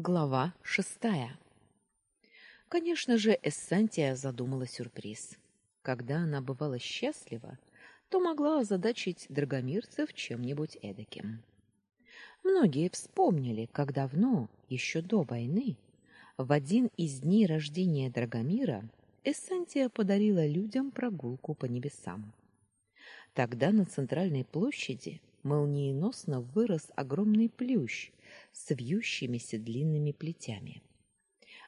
Глава шестая. Конечно же, Эссантия задумала сюрприз. Когда она бывала счастлива, то могла озадачить драгомирцев чем-нибудь эдаким. Многие вспомнили, как давно, еще до войны, в один из дней рождения Драгомира Эссантия подарила людям прогулку по небесам. Тогда на центральной площади молниеносно вырос огромный плющ с вьющимися длинными плетями.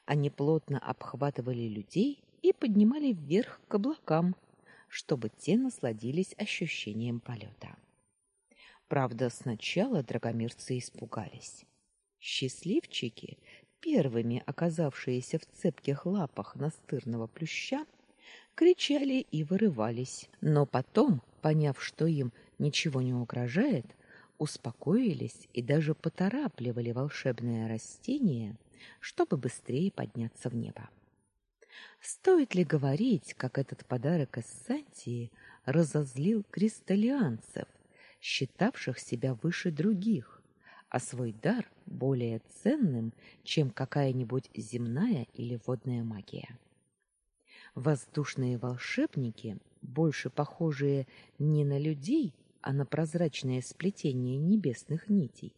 Они плотно обхватывали людей и поднимали вверх к облакам, чтобы те насладились ощущением полета. Правда, сначала драгомирцы испугались. Счастливчики, первыми оказавшиеся в цепких лапах настырного плюща, кричали и вырывались, но потом, поняв, что им ничего не угрожает, успокоились и даже поторапливали волшебное растение, чтобы быстрее подняться в небо. Стоит ли говорить, как этот подарок из Сантии разозлил кристаллианцев, считавших себя выше других, а свой дар более ценным, чем какая-нибудь земная или водная магия. Воздушные волшебники, больше похожие не на людей, а на прозрачное сплетение небесных нитей,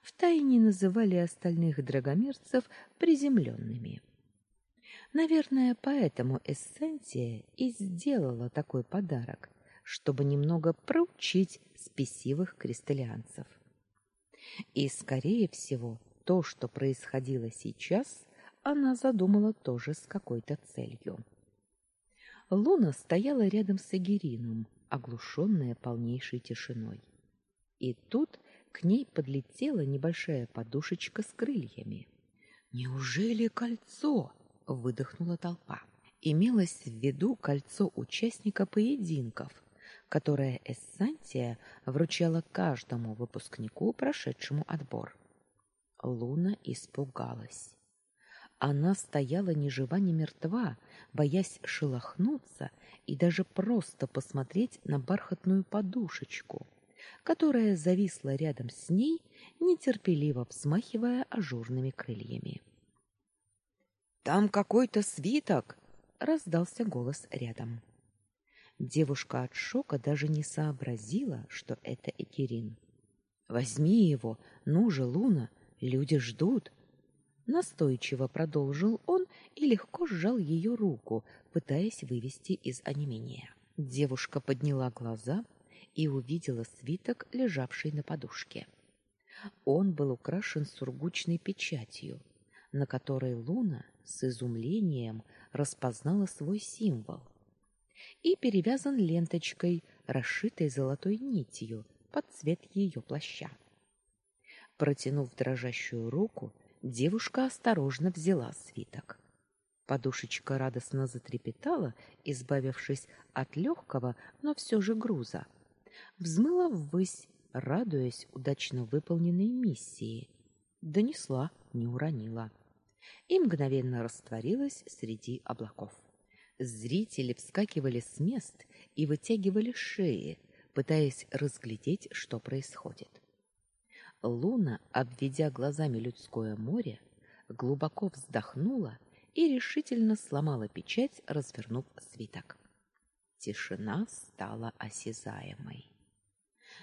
втайне называли остальных драгомерцев приземленными. Наверное, поэтому Эссенция и сделала такой подарок, чтобы немного проучить спесивых кристаллианцев. И, скорее всего, то, что происходило сейчас, она задумала тоже с какой-то целью. Луна стояла рядом с Эгерином, оглушенная полнейшей тишиной. И тут к ней подлетела небольшая подушечка с крыльями. Неужели кольцо? выдохнула толпа. Имелось в виду кольцо участника поединков, которое Эссантия вручала каждому выпускнику, прошедшему отбор. Луна испугалась. Она стояла ни жива, ни мертва, боясь шелохнуться и даже просто посмотреть на бархатную подушечку, которая зависла рядом с ней, нетерпеливо взмахивая ажурными крыльями. Там какой-то свиток, раздался голос рядом. Девушка от шока даже не сообразила, что это Экерин. Возьми его, ну же, Луна, люди ждут. Настойчиво продолжил он и легко сжал ее руку, пытаясь вывести из онемения. Девушка подняла глаза и увидела свиток, лежавший на подушке. Он был украшен сургучной печатью, на которой Луна с изумлением распознала свой символ и перевязан ленточкой, расшитой золотой нитью под цвет ее плаща. Протянув дрожащую руку, девушка осторожно взяла свиток. Подушечка радостно затрепетала, избавившись от легкого, но все же груза. Взмыла ввысь, радуясь удачно выполненной миссии. Донесла, не уронила. И мгновенно растворилась среди облаков. Зрители вскакивали с мест и вытягивали шеи, пытаясь разглядеть, что происходит. Луна, обведя глазами людское море, глубоко вздохнула и решительно сломала печать, развернув свиток. Тишина стала осязаемой.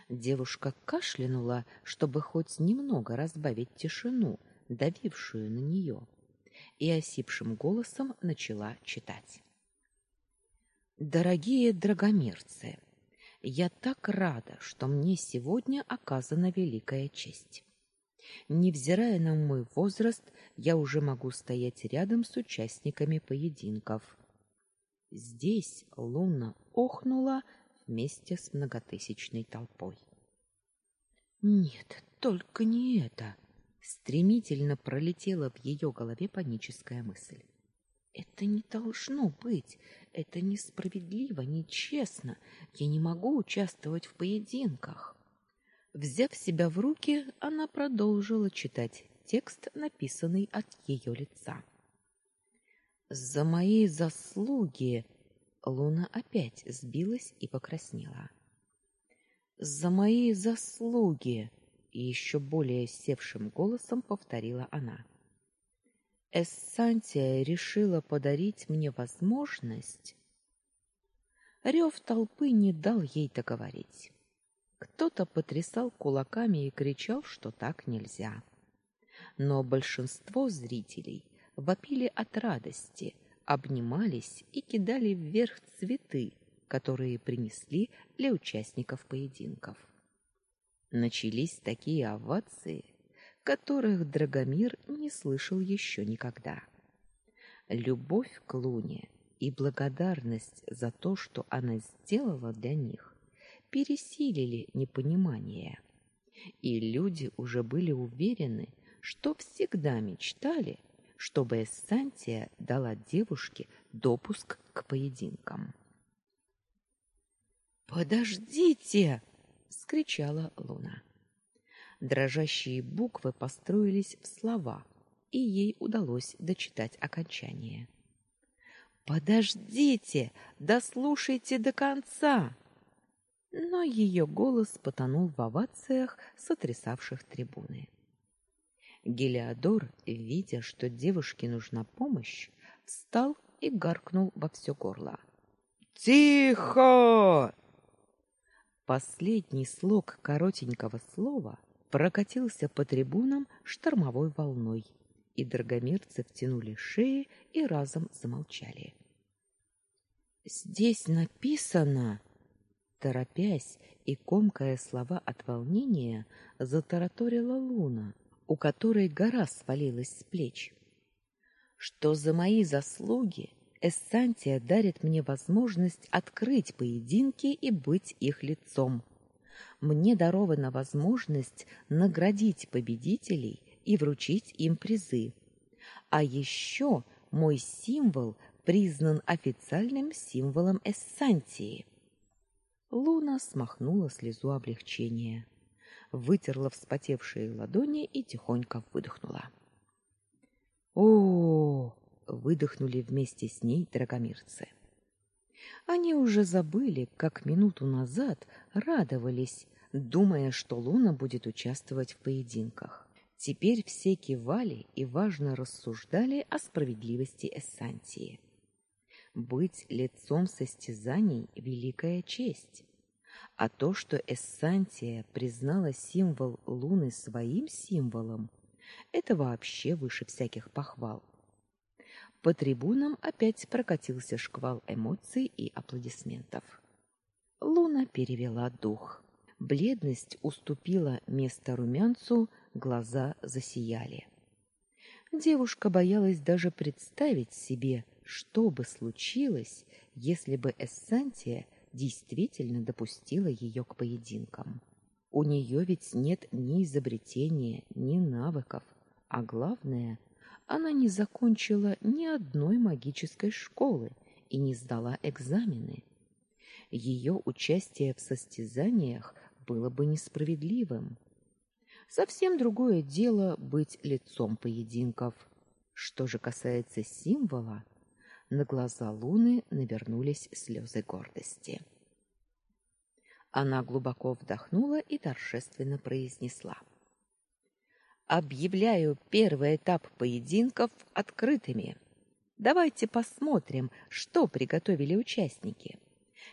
Девушка кашлянула, чтобы хоть немного разбавить тишину, давившую на нее, и осипшим голосом начала читать. Дорогие драгомирцы, я так рада, что мне сегодня оказана великая честь. Невзирая на мой возраст, я уже могу стоять рядом с участниками поединков. Здесь Луна охнула вместе с многотысячной толпой. Нет, только не это. Стремительно пролетела в ее голове паническая мысль. Это не должно быть. Это несправедливо, нечестно. Я не могу участвовать в поединках. Взяв себя в руки, она продолжила читать текст, написанный от ее лица. За мои заслуги Луна опять сбилась и покраснела. За мои заслуги еще более севшим голосом повторила она. Эссантия решила подарить мне возможность. Рев толпы не дал ей договорить. Кто-то потрясал кулаками и кричал, что так нельзя. Но большинство зрителей вопили от радости, обнимались и кидали вверх цветы, которые принесли для участников поединков. Начались такие овации, которых Драгомир не слышал еще никогда. Любовь к Луне и благодарность за то, что она сделала для них, пересилили непонимание. И люди уже были уверены, что всегда мечтали, чтобы Эссантия дала девушке допуск к поединкам. «Подождите!» — скричала Луна. Дрожащие буквы построились в слова, и ей удалось дочитать окончание. Подождите, дослушайте до конца. Но ее голос потонул в овациях, сотрясавших трибуны. Гелиодор, видя, что девушке нужна помощь, встал и гаркнул во все горло. Тихо! Последний слог коротенького слова прокатился по трибунам штормовой волной, и драгомирцы втянули шеи и разом замолчали. Здесь написано, торопясь и комкая слова от волнения, затараторила Луна, у которой гора свалилась с плеч. Что за мои заслуги Эссантия дарит мне возможность открыть поединки и быть их лицом мне дарована возможность наградить победителей и вручить им призы. А еще мой символ признан официальным символом Эссантии. Луна смахнула слезу облегчения, вытерла вспотевшие ладони и тихонько выдохнула. О, -о, выдохнули вместе с ней драгомирцы. Они уже забыли, как минуту назад радовались, думая, что Луна будет участвовать в поединках. Теперь все кивали и важно рассуждали о справедливости Эссантии. Быть лицом состязаний великая честь. А то, что Эссантия признала символ Луны своим символом, это вообще выше всяких похвал. По трибунам опять прокатился шквал эмоций и аплодисментов. Луна перевела дух. Бледность уступила место румянцу, глаза засияли. Девушка боялась даже представить себе, что бы случилось, если бы Эссантия действительно допустила ее к поединкам. У нее ведь нет ни изобретения, ни навыков, а главное, она не закончила ни одной магической школы и не сдала экзамены. Ее участие в состязаниях было бы несправедливым. Совсем другое дело быть лицом поединков. Что же касается символа, на глаза Луны навернулись слезы гордости. Она глубоко вдохнула и торжественно произнесла: Объявляю первый этап поединков открытыми. Давайте посмотрим, что приготовили участники.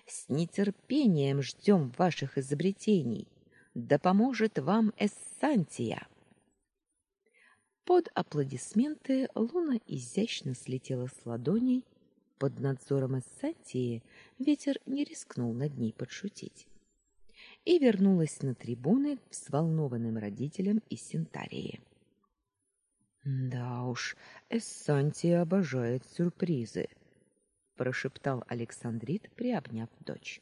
С нетерпением ждем ваших изобретений. Да поможет вам Эссантия. Под аплодисменты Луна изящно слетела с ладоней. Под надзором Эссантии ветер не рискнул над ней подшутить и вернулась на трибуны к взволнованным родителям из Синтарии. Да уж, Эссантия обожает сюрпризы, прошептал Александрит, приобняв дочь.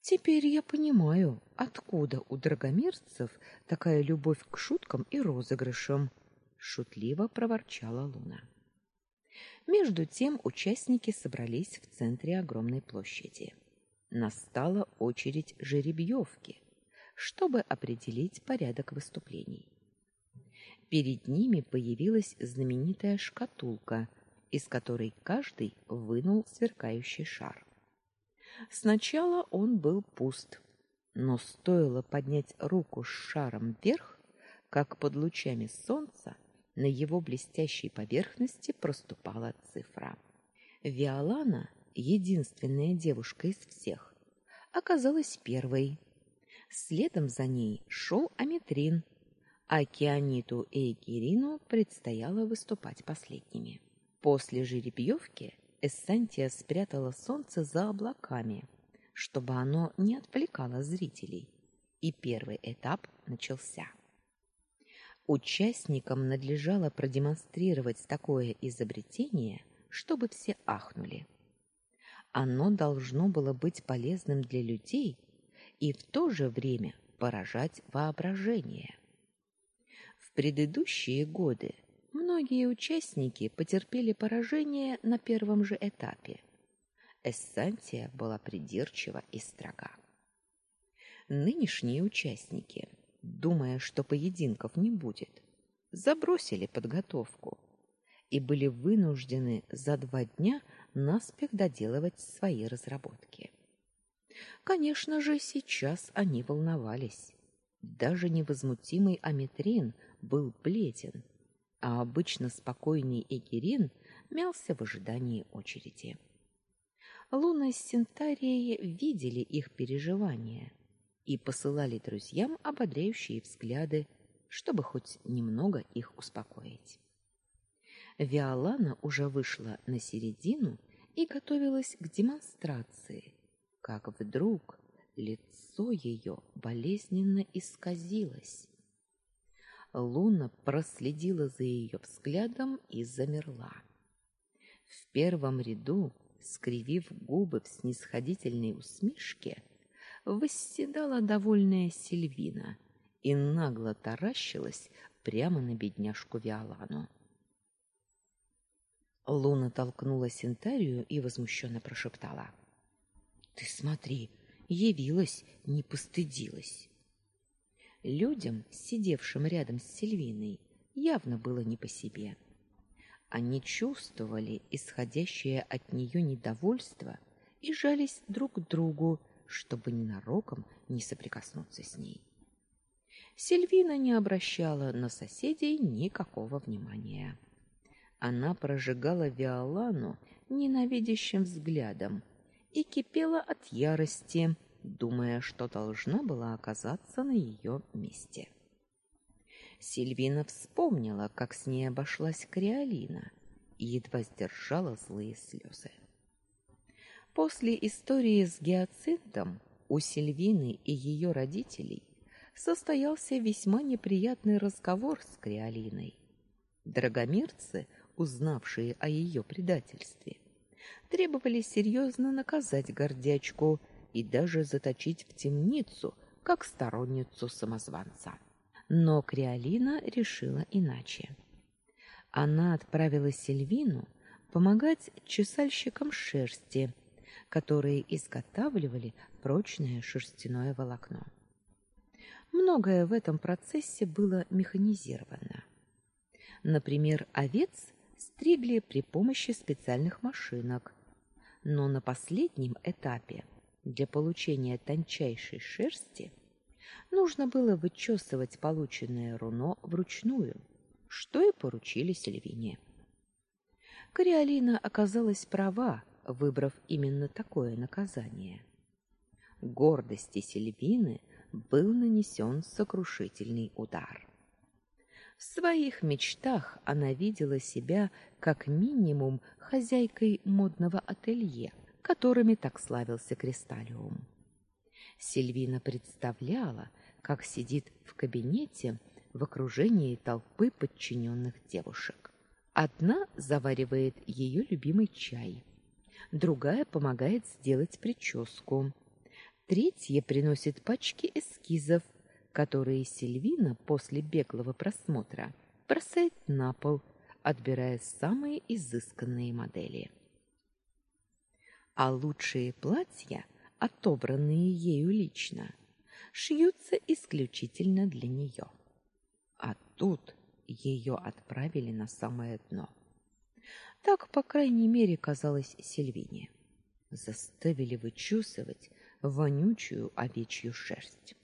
Теперь я понимаю, откуда у драгомирцев такая любовь к шуткам и розыгрышам, шутливо проворчала Луна. Между тем участники собрались в центре огромной площади настала очередь жеребьевки, чтобы определить порядок выступлений. Перед ними появилась знаменитая шкатулка, из которой каждый вынул сверкающий шар. Сначала он был пуст, Но стоило поднять руку с шаром вверх, как под лучами солнца на его блестящей поверхности проступала цифра. Виолана, единственная девушка из всех, оказалась первой. Следом за ней шел Аметрин, а Кианиту и Кирину предстояло выступать последними. После жеребьевки Эссантия спрятала солнце за облаками, чтобы оно не отвлекало зрителей, и первый этап начался. Участникам надлежало продемонстрировать такое изобретение, чтобы все ахнули. Оно должно было быть полезным для людей и в то же время поражать воображение. В предыдущие годы многие участники потерпели поражение на первом же этапе. Эссантия была придирчива и строга. Нынешние участники – думая, что поединков не будет, забросили подготовку и были вынуждены за два дня наспех доделывать свои разработки. Конечно же, сейчас они волновались. Даже невозмутимый Аметрин был бледен, а обычно спокойный Эгерин мялся в ожидании очереди. Луна с Синтарией видели их переживания — и посылали друзьям ободряющие взгляды, чтобы хоть немного их успокоить. Виолана уже вышла на середину и готовилась к демонстрации, как вдруг лицо ее болезненно исказилось. Луна проследила за ее взглядом и замерла. В первом ряду, скривив губы в снисходительной усмешке, восседала довольная Сильвина и нагло таращилась прямо на бедняжку Виолану. Луна толкнула Синтарию и возмущенно прошептала: "Ты смотри, явилась, не постыдилась". Людям, сидевшим рядом с Сильвиной, явно было не по себе. Они чувствовали исходящее от нее недовольство и жались друг к другу, чтобы ненароком не соприкоснуться с ней. Сильвина не обращала на соседей никакого внимания. Она прожигала Виолану ненавидящим взглядом и кипела от ярости, думая, что должна была оказаться на ее месте. Сильвина вспомнила, как с ней обошлась Криолина, и едва сдержала злые слезы. После истории с гиацинтом у Сильвины и ее родителей состоялся весьма неприятный разговор с Криолиной. Драгомирцы, узнавшие о ее предательстве, требовали серьезно наказать гордячку и даже заточить в темницу, как сторонницу самозванца. Но Криолина решила иначе. Она отправила Сильвину помогать чесальщикам шерсти – которые изготавливали прочное шерстяное волокно. Многое в этом процессе было механизировано. Например, овец стригли при помощи специальных машинок, но на последнем этапе для получения тончайшей шерсти нужно было вычесывать полученное руно вручную, что и поручили Сильвине. Кориолина оказалась права, выбрав именно такое наказание. Гордости Сильвины был нанесен сокрушительный удар. В своих мечтах она видела себя как минимум хозяйкой модного ателье, которыми так славился Кристаллиум. Сильвина представляла, как сидит в кабинете в окружении толпы подчиненных девушек. Одна заваривает ее любимый чай, другая помогает сделать прическу. Третья приносит пачки эскизов, которые Сильвина после беглого просмотра бросает на пол, отбирая самые изысканные модели. А лучшие платья, отобранные ею лично, шьются исключительно для нее. А тут ее отправили на самое дно. Так, по крайней мере, казалось Сильвине. Заставили вычесывать вонючую овечью шерсть.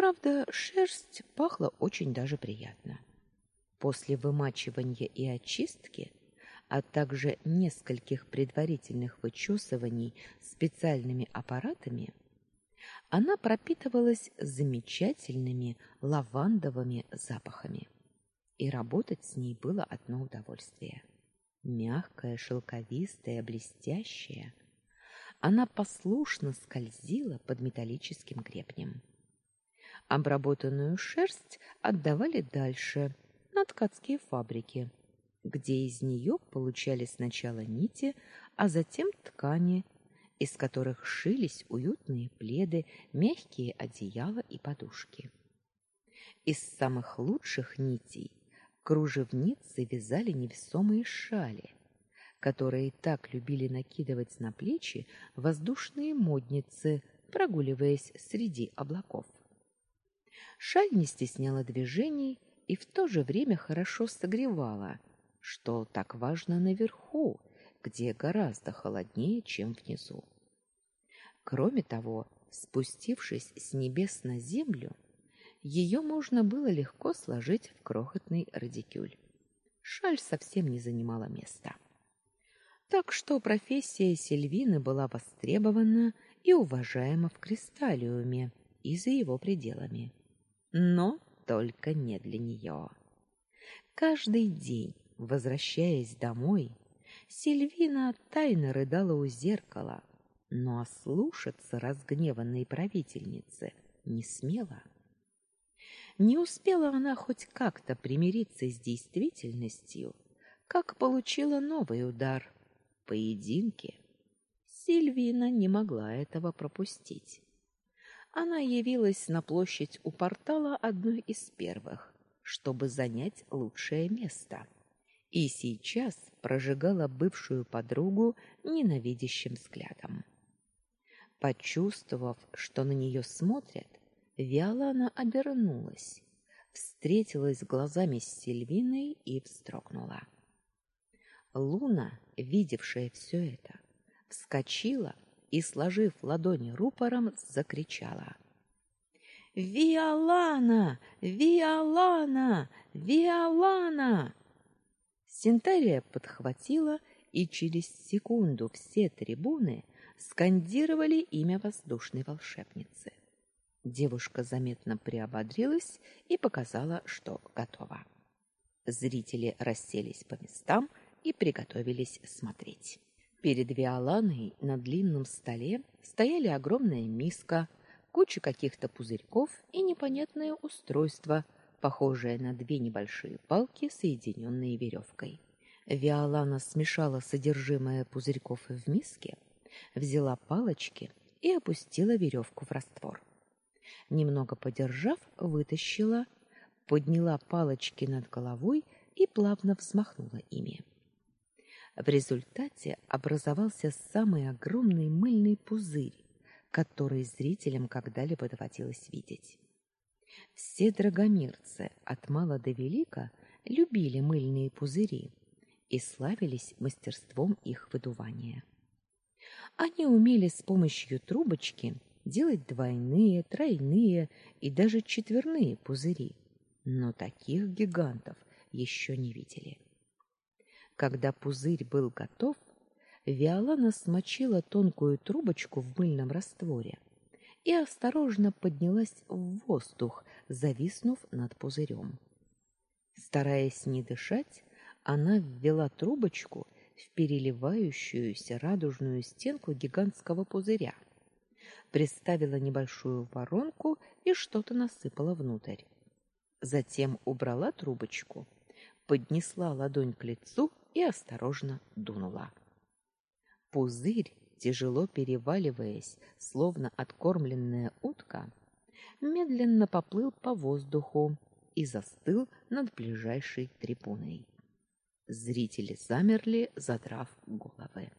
Правда, шерсть пахла очень даже приятно. После вымачивания и очистки, а также нескольких предварительных вычесываний специальными аппаратами, она пропитывалась замечательными лавандовыми запахами. И работать с ней было одно удовольствие. Мягкая, шелковистая, блестящая, она послушно скользила под металлическим гребнем. Обработанную шерсть отдавали дальше, на ткацкие фабрики, где из нее получали сначала нити, а затем ткани из которых шились уютные пледы, мягкие одеяла и подушки. Из самых лучших нитей кружевницы вязали невесомые шали, которые так любили накидывать на плечи воздушные модницы, прогуливаясь среди облаков. Шаль не стесняла движений и в то же время хорошо согревала, что так важно наверху, где гораздо холоднее, чем внизу. Кроме того, спустившись с небес на землю, ее можно было легко сложить в крохотный радикюль. Шаль совсем не занимала места. Так что профессия Сильвины была востребована и уважаема в Кристаллиуме и за его пределами. Но только не для нее. Каждый день, возвращаясь домой, Сильвина тайно рыдала у зеркала, но ослушаться разгневанной правительницы не смела. Не успела она хоть как-то примириться с действительностью, как получила новый удар — поединки. Сильвина не могла этого пропустить. Она явилась на площадь у портала одной из первых, чтобы занять лучшее место — и сейчас прожигала бывшую подругу ненавидящим взглядом. Почувствовав, что на нее смотрят, Виолана обернулась, встретилась глазами с Сильвиной и вздрогнула. Луна, видевшая все это, вскочила и, сложив ладони рупором, закричала: "Виолана! Виолана! Виолана!" Синтария подхватила, и через секунду все трибуны скандировали имя воздушной волшебницы. Девушка заметно приободрилась и показала, что готова. Зрители расселись по местам и приготовились смотреть. Перед Виоланой на длинном столе стояли огромная миска, куча каких-то пузырьков и непонятное устройство — похожее на две небольшие палки, соединенные веревкой. Виолана смешала содержимое пузырьков в миске, взяла палочки и опустила веревку в раствор. Немного подержав, вытащила, подняла палочки над головой и плавно взмахнула ими. В результате образовался самый огромный мыльный пузырь, который зрителям когда-либо доводилось видеть. Все драгомирцы от мала до велика любили мыльные пузыри и славились мастерством их выдувания. Они умели с помощью трубочки делать двойные, тройные и даже четверные пузыри, но таких гигантов еще не видели. Когда пузырь был готов, Виолана смочила тонкую трубочку в мыльном растворе и осторожно поднялась в воздух, зависнув над пузырем. Стараясь не дышать, она ввела трубочку в переливающуюся радужную стенку гигантского пузыря, приставила небольшую воронку и что-то насыпала внутрь. Затем убрала трубочку, поднесла ладонь к лицу и осторожно дунула. Пузырь тяжело переваливаясь, словно откормленная утка, медленно поплыл по воздуху и застыл над ближайшей трибуной. Зрители замерли, задрав головы.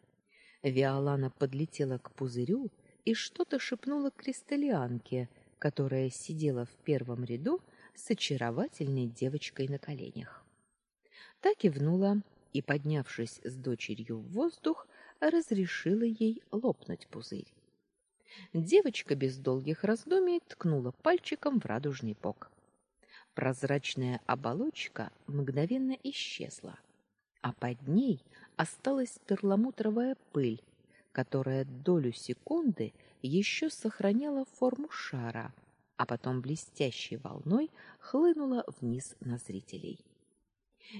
Виолана подлетела к пузырю и что-то шепнула кристаллианке, которая сидела в первом ряду с очаровательной девочкой на коленях. Та кивнула и, поднявшись с дочерью в воздух, разрешила ей лопнуть пузырь. Девочка без долгих раздумий ткнула пальчиком в радужный бок. Прозрачная оболочка мгновенно исчезла, а под ней осталась перламутровая пыль, которая долю секунды еще сохраняла форму шара, а потом блестящей волной хлынула вниз на зрителей.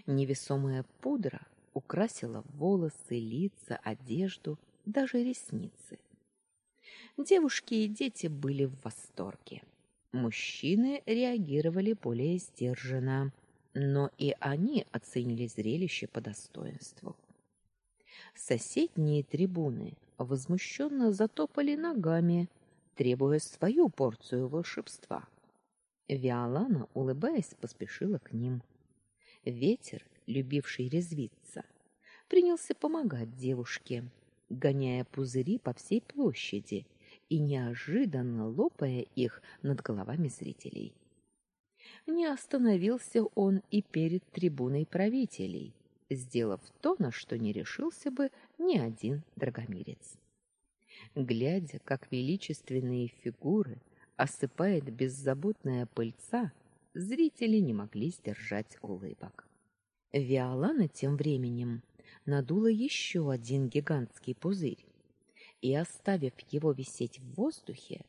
Невесомая пудра украсила волосы, лица, одежду, даже ресницы. Девушки и дети были в восторге. Мужчины реагировали более сдержанно, но и они оценили зрелище по достоинству. Соседние трибуны возмущенно затопали ногами, требуя свою порцию волшебства. Виолана, улыбаясь, поспешила к ним. Ветер, любивший резвиться, принялся помогать девушке, гоняя пузыри по всей площади и неожиданно лопая их над головами зрителей. Не остановился он и перед трибуной правителей, сделав то, на что не решился бы ни один драгомирец. Глядя, как величественные фигуры осыпает беззаботная пыльца, зрители не могли сдержать улыбок. Виолана тем временем надула еще один гигантский пузырь и, оставив его висеть в воздухе,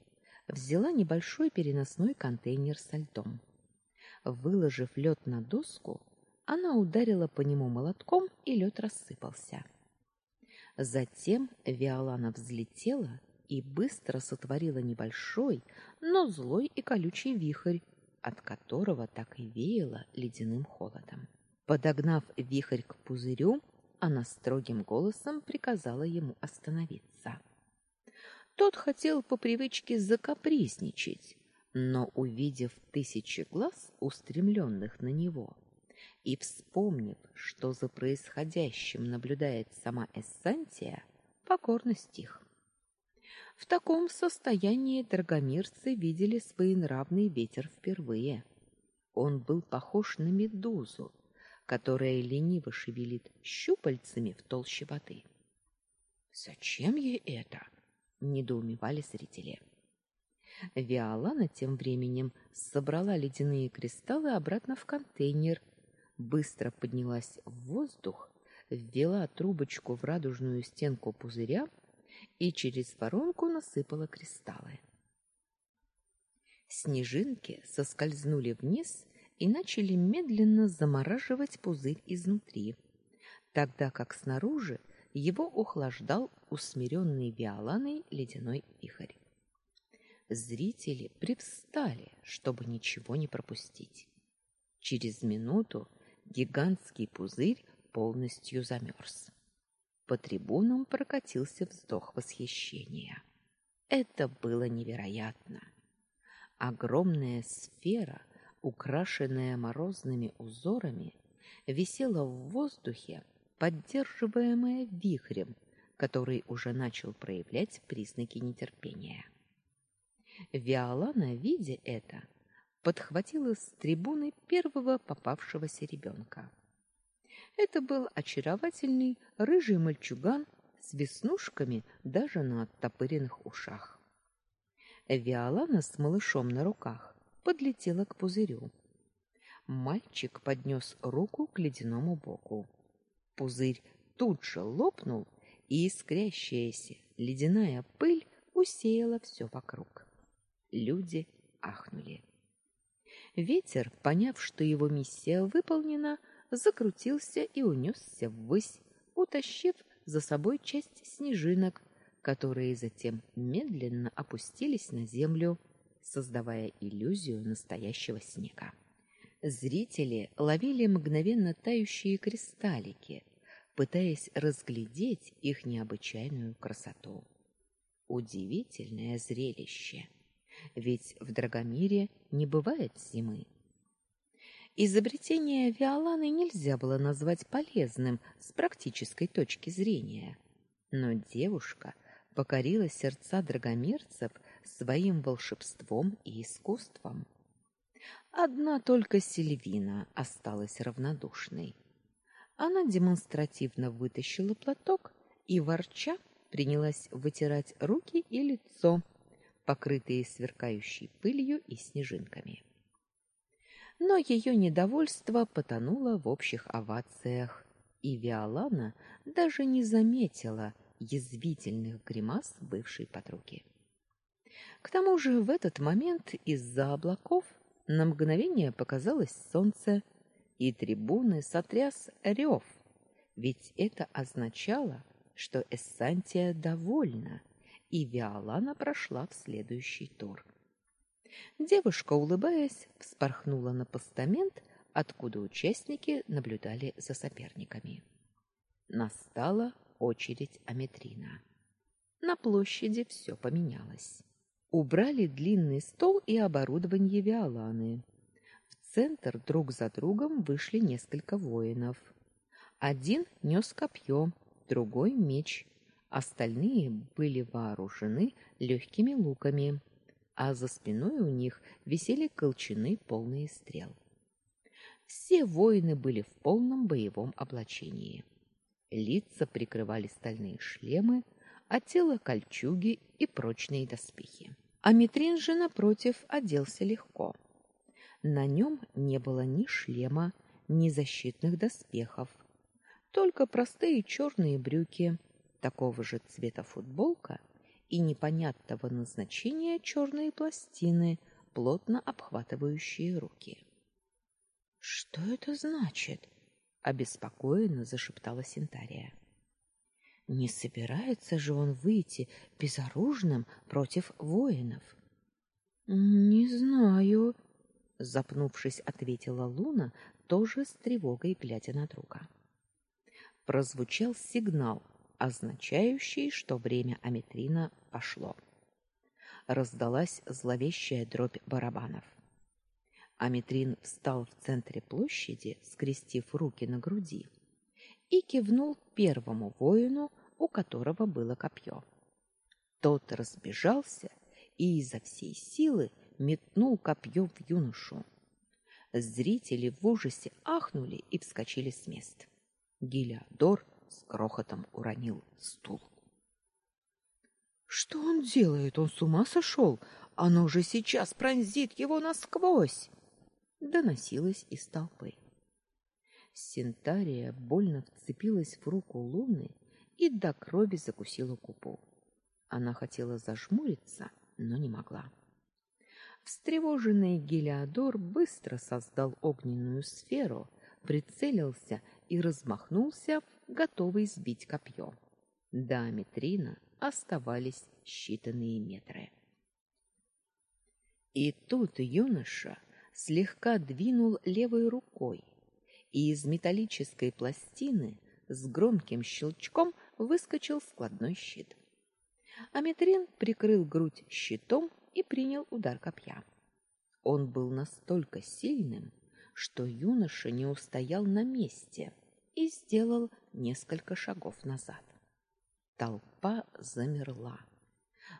взяла небольшой переносной контейнер со льдом. Выложив лед на доску, она ударила по нему молотком, и лед рассыпался. Затем Виолана взлетела и быстро сотворила небольшой, но злой и колючий вихрь, от которого так и веяло ледяным холодом. Подогнав вихрь к пузырю, она строгим голосом приказала ему остановиться. Тот хотел по привычке закапризничать, но, увидев тысячи глаз, устремленных на него, и вспомнив, что за происходящим наблюдает сама Эссантия, покорно стих. В таком состоянии драгомирцы видели своенравный ветер впервые. Он был похож на медузу, которая лениво шевелит щупальцами в толще воды. Зачем ей это? недоумевали зрители. Виолана тем временем собрала ледяные кристаллы обратно в контейнер, быстро поднялась в воздух, ввела трубочку в радужную стенку пузыря и через воронку насыпала кристаллы. Снежинки соскользнули вниз и начали медленно замораживать пузырь изнутри, тогда как снаружи его охлаждал усмиренный Виоланой ледяной вихрь. Зрители привстали, чтобы ничего не пропустить. Через минуту гигантский пузырь полностью замерз. По трибунам прокатился вздох восхищения. Это было невероятно. Огромная сфера украшенная морозными узорами, висела в воздухе, поддерживаемая вихрем, который уже начал проявлять признаки нетерпения. Виолана, видя это, подхватила с трибуны первого попавшегося ребенка. Это был очаровательный рыжий мальчуган с веснушками даже на оттопыренных ушах. Виолана с малышом на руках подлетела к пузырю. Мальчик поднес руку к ледяному боку. Пузырь тут же лопнул, и искрящаяся ледяная пыль усеяла все вокруг. Люди ахнули. Ветер, поняв, что его миссия выполнена, закрутился и унесся ввысь, утащив за собой часть снежинок, которые затем медленно опустились на землю создавая иллюзию настоящего снега. Зрители ловили мгновенно тающие кристаллики, пытаясь разглядеть их необычайную красоту. Удивительное зрелище, ведь в Драгомире не бывает зимы. Изобретение Виоланы нельзя было назвать полезным с практической точки зрения, но девушка покорила сердца драгомирцев своим волшебством и искусством. Одна только Сильвина осталась равнодушной. Она демонстративно вытащила платок и ворча принялась вытирать руки и лицо, покрытые сверкающей пылью и снежинками. Но ее недовольство потонуло в общих овациях, и Виолана даже не заметила язвительных гримас бывшей подруги. К тому же в этот момент из-за облаков на мгновение показалось солнце, и трибуны сотряс рев, ведь это означало, что Эссантия довольна, и Виолана прошла в следующий тур. Девушка, улыбаясь, вспорхнула на постамент, откуда участники наблюдали за соперниками. Настала очередь Аметрина. На площади все поменялось. Убрали длинный стол и оборудование Виоланы. В центр друг за другом вышли несколько воинов. Один нес копье, другой меч. Остальные были вооружены легкими луками, а за спиной у них висели колчаны, полные стрел. Все воины были в полном боевом облачении. Лица прикрывали стальные шлемы, а тело кольчуги и прочные доспехи. А Митрин же напротив оделся легко. На нем не было ни шлема, ни защитных доспехов, только простые черные брюки, такого же цвета футболка и непонятного назначения черные пластины, плотно обхватывающие руки. Что это значит? обеспокоенно зашептала Синтария. Не собирается же он выйти безоружным против воинов. Не знаю, запнувшись, ответила Луна, тоже с тревогой глядя на друга. Прозвучал сигнал, означающий, что время Аметрина пошло. Раздалась зловещая дробь барабанов. Аметрин встал в центре площади, скрестив руки на груди, и кивнул первому воину, у которого было копье. Тот разбежался и изо всей силы метнул копье в юношу. Зрители в ужасе ахнули и вскочили с мест. Гелиодор с крохотом уронил стул. Что он делает? Он с ума сошел? Оно же сейчас пронзит его насквозь доносилось из толпы. Синтария больно вцепилась в руку Луны и до крови закусила губу. Она хотела зажмуриться, но не могла. Встревоженный Гелиодор быстро создал огненную сферу, прицелился и размахнулся, готовый сбить копье. До Аметрина оставались считанные метры. И тут юноша слегка двинул левой рукой, и из металлической пластины с громким щелчком выскочил складной щит. Аметрин прикрыл грудь щитом и принял удар копья. Он был настолько сильным, что юноша не устоял на месте и сделал несколько шагов назад. Толпа замерла.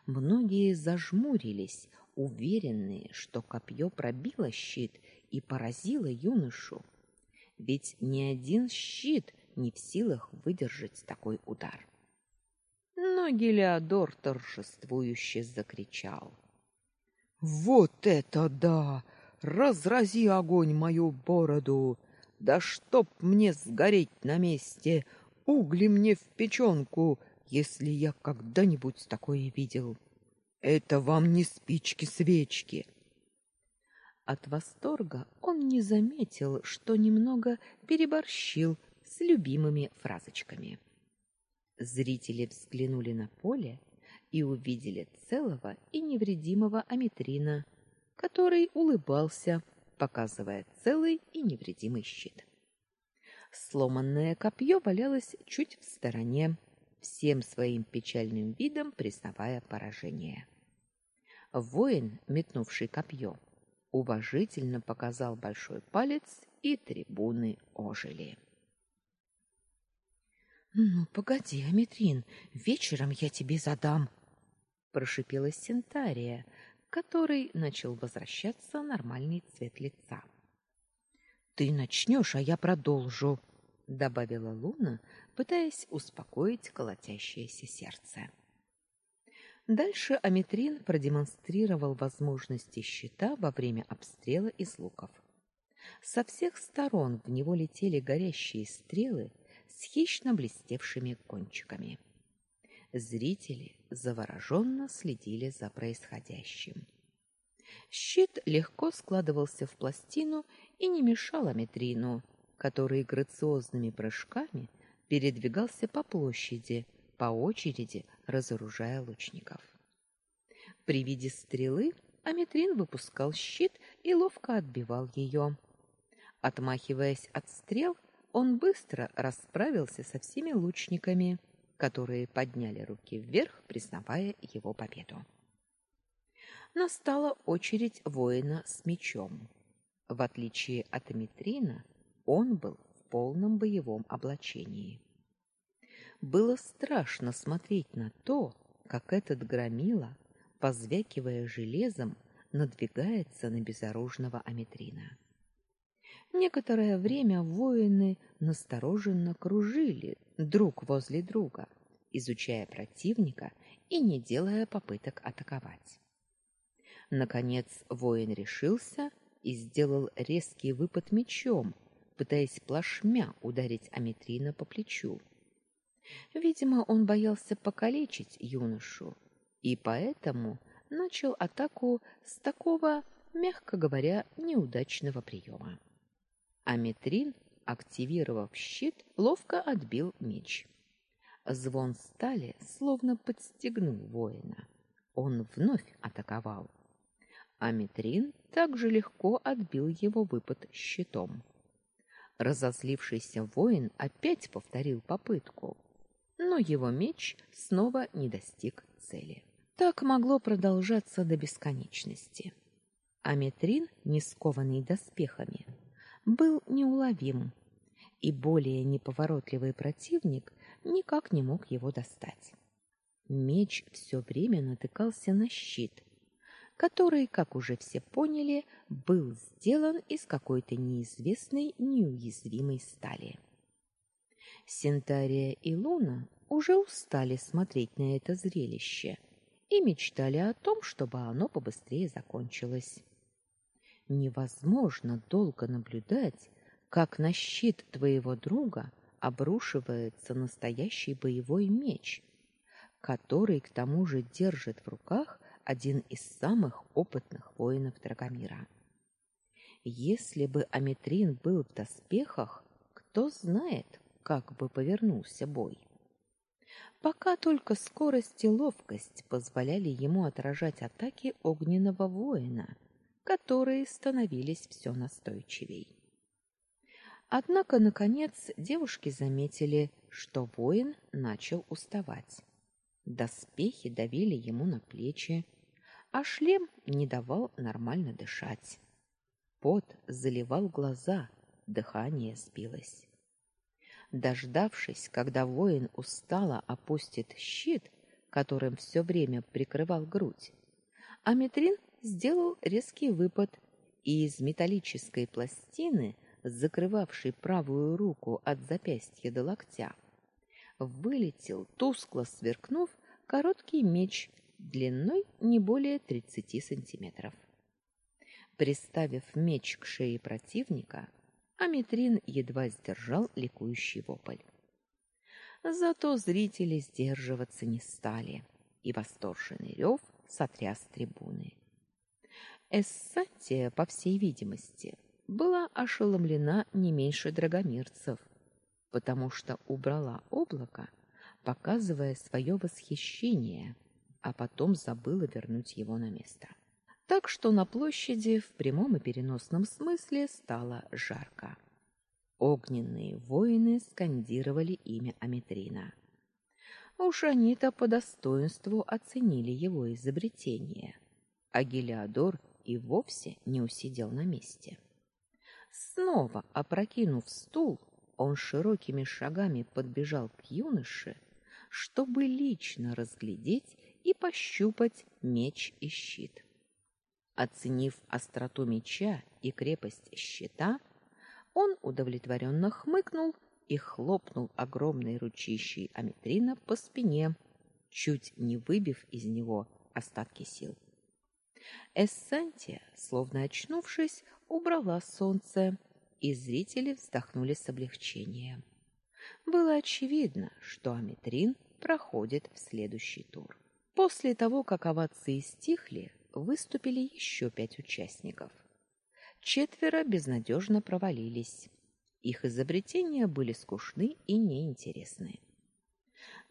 Многие зажмурились, уверенные, что копье пробило щит и поразило юношу. Ведь ни один щит не в силах выдержать такой удар. Но Гелиодор торжествующе закричал: "Вот это да! Разрази огонь мою бороду! Да чтоб мне сгореть на месте, угли мне в печенку, если я когда-нибудь такое видел!" Это вам не спички-свечки. От восторга он не заметил, что немного переборщил с любимыми фразочками. Зрители взглянули на поле и увидели целого и невредимого Аметрина, который улыбался, показывая целый и невредимый щит. Сломанное копье валялось чуть в стороне, всем своим печальным видом признавая поражение. Воин, метнувший копье, уважительно показал большой палец, и трибуны ожили. Ну, погоди, Аметрин, вечером я тебе задам, прошипела Сентария, который начал возвращаться нормальный цвет лица. Ты начнешь, а я продолжу, добавила Луна, пытаясь успокоить колотящееся сердце. Дальше Аметрин продемонстрировал возможности щита во время обстрела из луков. Со всех сторон в него летели горящие стрелы с хищно блестевшими кончиками. Зрители завороженно следили за происходящим. Щит легко складывался в пластину и не мешал Аметрину, который грациозными прыжками передвигался по площади, по очереди разоружая лучников. При виде стрелы Аметрин выпускал щит и ловко отбивал ее. Отмахиваясь от стрел, он быстро расправился со всеми лучниками, которые подняли руки вверх, признавая его победу. Настала очередь воина с мечом. В отличие от Митрина, он был в полном боевом облачении. Было страшно смотреть на то, как этот громила, позвякивая железом, надвигается на безоружного Аметрина. Некоторое время воины настороженно кружили друг возле друга, изучая противника и не делая попыток атаковать. Наконец воин решился и сделал резкий выпад мечом, пытаясь плашмя ударить Аметрина по плечу. Видимо, он боялся покалечить юношу, и поэтому начал атаку с такого, мягко говоря, неудачного приема. Аметрин, активировав щит, ловко отбил меч. Звон стали словно подстегнул воина. Он вновь атаковал. Аметрин также легко отбил его выпад щитом. Разозлившийся воин опять повторил попытку, но его меч снова не достиг цели. Так могло продолжаться до бесконечности. Аметрин, не скованный доспехами, был неуловим, и более неповоротливый противник никак не мог его достать. Меч все время натыкался на щит, который, как уже все поняли, был сделан из какой-то неизвестной неуязвимой стали. Синтария и Луна уже устали смотреть на это зрелище и мечтали о том, чтобы оно побыстрее закончилось. Невозможно долго наблюдать, как на щит твоего друга обрушивается настоящий боевой меч, который к тому же держит в руках один из самых опытных воинов Драгомира. Если бы Аметрин был в доспехах, кто знает, как бы повернулся бой. Пока только скорость и ловкость позволяли ему отражать атаки огненного воина, которые становились все настойчивей. Однако наконец девушки заметили, что воин начал уставать. Доспехи давили ему на плечи, а шлем не давал нормально дышать. Пот заливал глаза, дыхание сбилось. Дождавшись, когда воин устало опустит щит, которым все время прикрывал грудь, Аметрин сделал резкий выпад, и из металлической пластины, закрывавшей правую руку от запястья до локтя, вылетел, тускло сверкнув, короткий меч длиной не более 30 сантиметров. Приставив меч к шее противника, Аметрин едва сдержал ликующий вопль. Зато зрители сдерживаться не стали, и восторженный рев сотряс трибуны. Эссатия, по всей видимости, была ошеломлена не меньше драгомирцев, потому что убрала облако, показывая свое восхищение, а потом забыла вернуть его на место. Так что на площади в прямом и переносном смысле стало жарко. Огненные воины скандировали имя Аметрина. Уж они-то по достоинству оценили его изобретение. А Гелиодор и вовсе не усидел на месте. Снова опрокинув стул, он широкими шагами подбежал к юноше, чтобы лично разглядеть и пощупать меч и щит. Оценив остроту меча и крепость щита, он удовлетворенно хмыкнул и хлопнул огромной ручищей Аметрина по спине, чуть не выбив из него остатки сил. Эссантия, словно очнувшись, убрала солнце, и зрители вздохнули с облегчением. Было очевидно, что Аметрин проходит в следующий тур. После того, как овации стихли, выступили еще пять участников. Четверо безнадежно провалились. Их изобретения были скучны и неинтересны.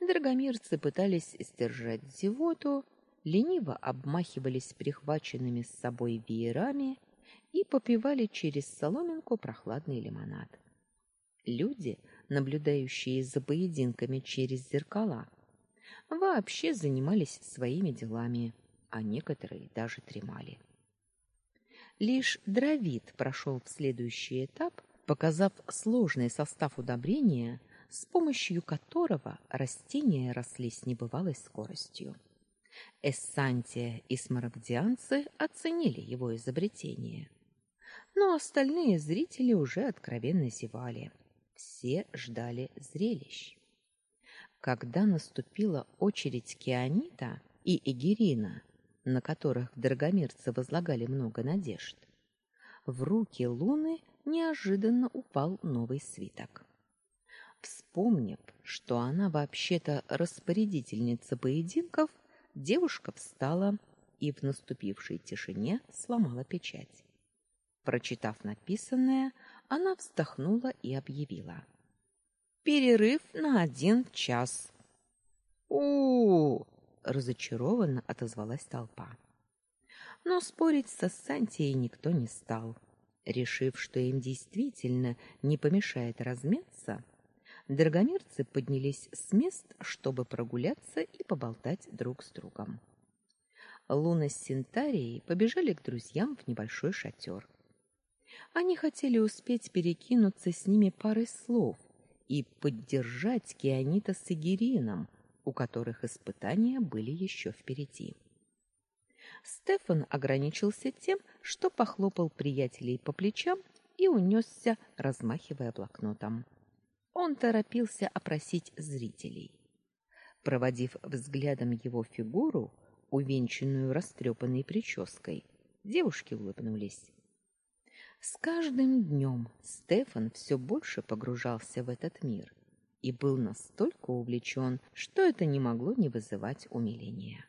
Драгомирцы пытались сдержать зевоту, лениво обмахивались прихваченными с собой веерами и попивали через соломинку прохладный лимонад. Люди, наблюдающие за поединками через зеркала, вообще занимались своими делами, а некоторые даже дремали. Лишь Дравид прошел в следующий этап, показав сложный состав удобрения, с помощью которого растения росли с небывалой скоростью. Эссантия и смарагдианцы оценили его изобретение. Но остальные зрители уже откровенно зевали. Все ждали зрелищ. Когда наступила очередь Кианита и Эгерина, на которых драгомирцы возлагали много надежд, в руки Луны неожиданно упал новый свиток. Вспомнив, что она вообще-то распорядительница поединков, девушка встала и в наступившей тишине сломала печать. Прочитав написанное, она вздохнула и объявила: "Перерыв на один час". У, -у, -у разочарованно отозвалась толпа. Но спорить со Сантией никто не стал. Решив, что им действительно не помешает размяться, драгомирцы поднялись с мест, чтобы прогуляться и поболтать друг с другом. Луна с Синтарией побежали к друзьям в небольшой шатер. Они хотели успеть перекинуться с ними парой слов и поддержать Кианита с Игирином, у которых испытания были еще впереди. Стефан ограничился тем, что похлопал приятелей по плечам и унесся, размахивая блокнотом. Он торопился опросить зрителей. Проводив взглядом его фигуру, увенчанную растрепанной прической, девушки улыбнулись. С каждым днем Стефан все больше погружался в этот мир и был настолько увлечен, что это не могло не вызывать умиления.